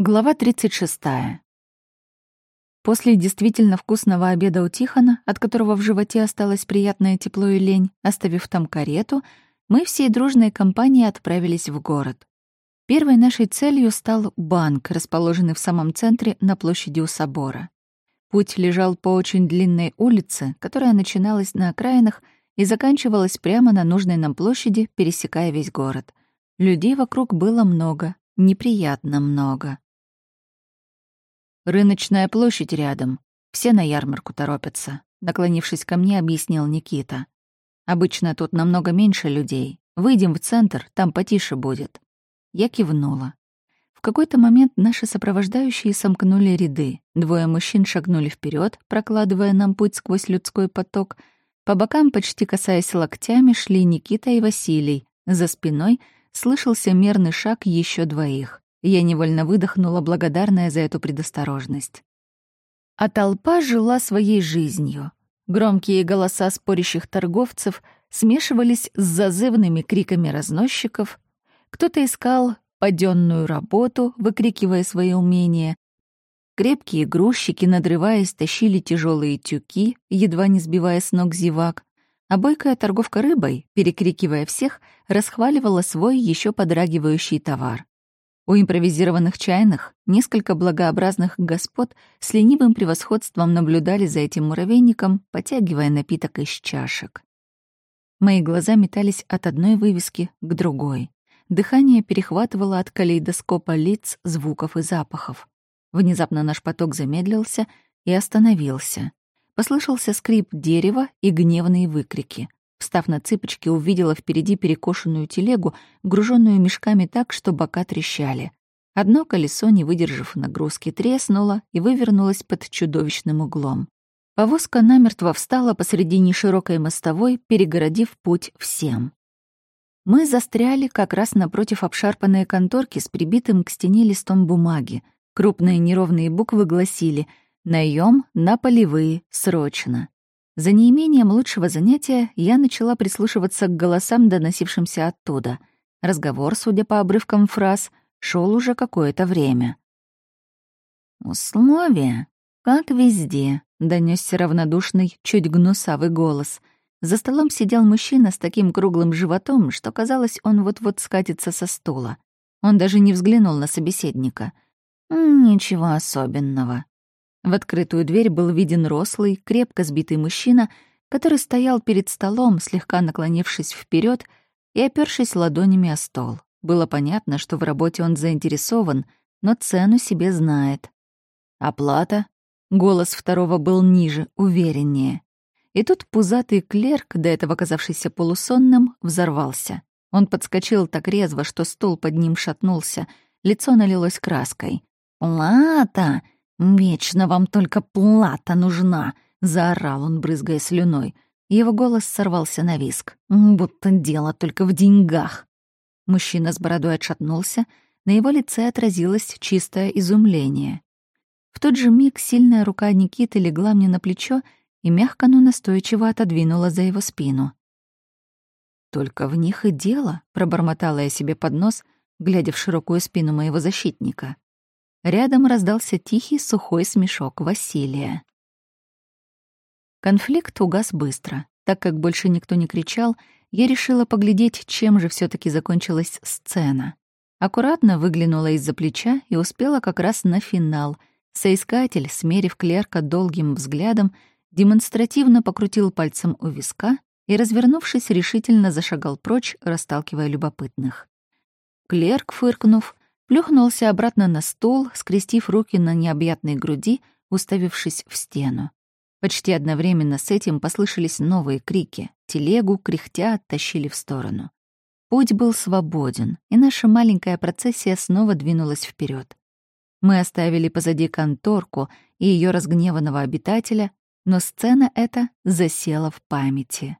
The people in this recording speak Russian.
Глава 36. После действительно вкусного обеда у Тихона, от которого в животе осталось приятное тепло и лень, оставив там карету, мы всей дружной компанией отправились в город. Первой нашей целью стал банк, расположенный в самом центре на площади у собора. Путь лежал по очень длинной улице, которая начиналась на окраинах и заканчивалась прямо на нужной нам площади, пересекая весь город. Людей вокруг было много, неприятно много. Рыночная площадь рядом. Все на ярмарку торопятся. Наклонившись ко мне, объяснил Никита. Обычно тут намного меньше людей. Выйдем в центр, там потише будет. Я кивнула. В какой-то момент наши сопровождающие сомкнули ряды. Двое мужчин шагнули вперед, прокладывая нам путь сквозь людской поток. По бокам, почти касаясь локтями, шли Никита и Василий. За спиной слышался мерный шаг еще двоих. Я невольно выдохнула, благодарная за эту предосторожность. А толпа жила своей жизнью. Громкие голоса спорящих торговцев смешивались с зазывными криками разносчиков. Кто-то искал паденную работу, выкрикивая свои умения. Крепкие грузчики, надрываясь, тащили тяжелые тюки, едва не сбивая с ног зевак. А бойкая торговка рыбой, перекрикивая всех, расхваливала свой еще подрагивающий товар. У импровизированных чайных несколько благообразных господ с ленивым превосходством наблюдали за этим муравейником, потягивая напиток из чашек. Мои глаза метались от одной вывески к другой. Дыхание перехватывало от калейдоскопа лиц, звуков и запахов. Внезапно наш поток замедлился и остановился. Послышался скрип дерева и гневные выкрики. Встав на цыпочки, увидела впереди перекошенную телегу, груженную мешками так, что бока трещали. Одно колесо, не выдержав нагрузки, треснуло и вывернулось под чудовищным углом. Повозка намертво встала посреди неширокой мостовой, перегородив путь всем. Мы застряли как раз напротив обшарпанной конторки с прибитым к стене листом бумаги. Крупные неровные буквы гласили «Наем на полевые, срочно». За неимением лучшего занятия я начала прислушиваться к голосам, доносившимся оттуда. Разговор, судя по обрывкам фраз, шел уже какое-то время. «Условия, как везде», — донесся равнодушный, чуть гнусавый голос. За столом сидел мужчина с таким круглым животом, что казалось, он вот-вот скатится со стула. Он даже не взглянул на собеседника. «Ничего особенного. В открытую дверь был виден рослый, крепко сбитый мужчина, который стоял перед столом, слегка наклонившись вперед и опершись ладонями о стол. Было понятно, что в работе он заинтересован, но цену себе знает. «Оплата?» Голос второго был ниже, увереннее. И тут пузатый клерк, до этого казавшийся полусонным, взорвался. Он подскочил так резво, что стол под ним шатнулся, лицо налилось краской. «Плата!» «Вечно вам только плата нужна!» — заорал он, брызгая слюной. Его голос сорвался на виск. «Будто дело только в деньгах!» Мужчина с бородой отшатнулся, на его лице отразилось чистое изумление. В тот же миг сильная рука Никиты легла мне на плечо и мягко, но настойчиво отодвинула за его спину. «Только в них и дело», — пробормотала я себе под нос, глядя в широкую спину моего защитника. Рядом раздался тихий сухой смешок Василия. Конфликт угас быстро. Так как больше никто не кричал, я решила поглядеть, чем же все таки закончилась сцена. Аккуратно выглянула из-за плеча и успела как раз на финал. Соискатель, смерив клерка долгим взглядом, демонстративно покрутил пальцем у виска и, развернувшись, решительно зашагал прочь, расталкивая любопытных. Клерк, фыркнув, плюхнулся обратно на стол, скрестив руки на необъятной груди, уставившись в стену. Почти одновременно с этим послышались новые крики. Телегу, кряхтя, оттащили в сторону. Путь был свободен, и наша маленькая процессия снова двинулась вперед. Мы оставили позади конторку и ее разгневанного обитателя, но сцена эта засела в памяти.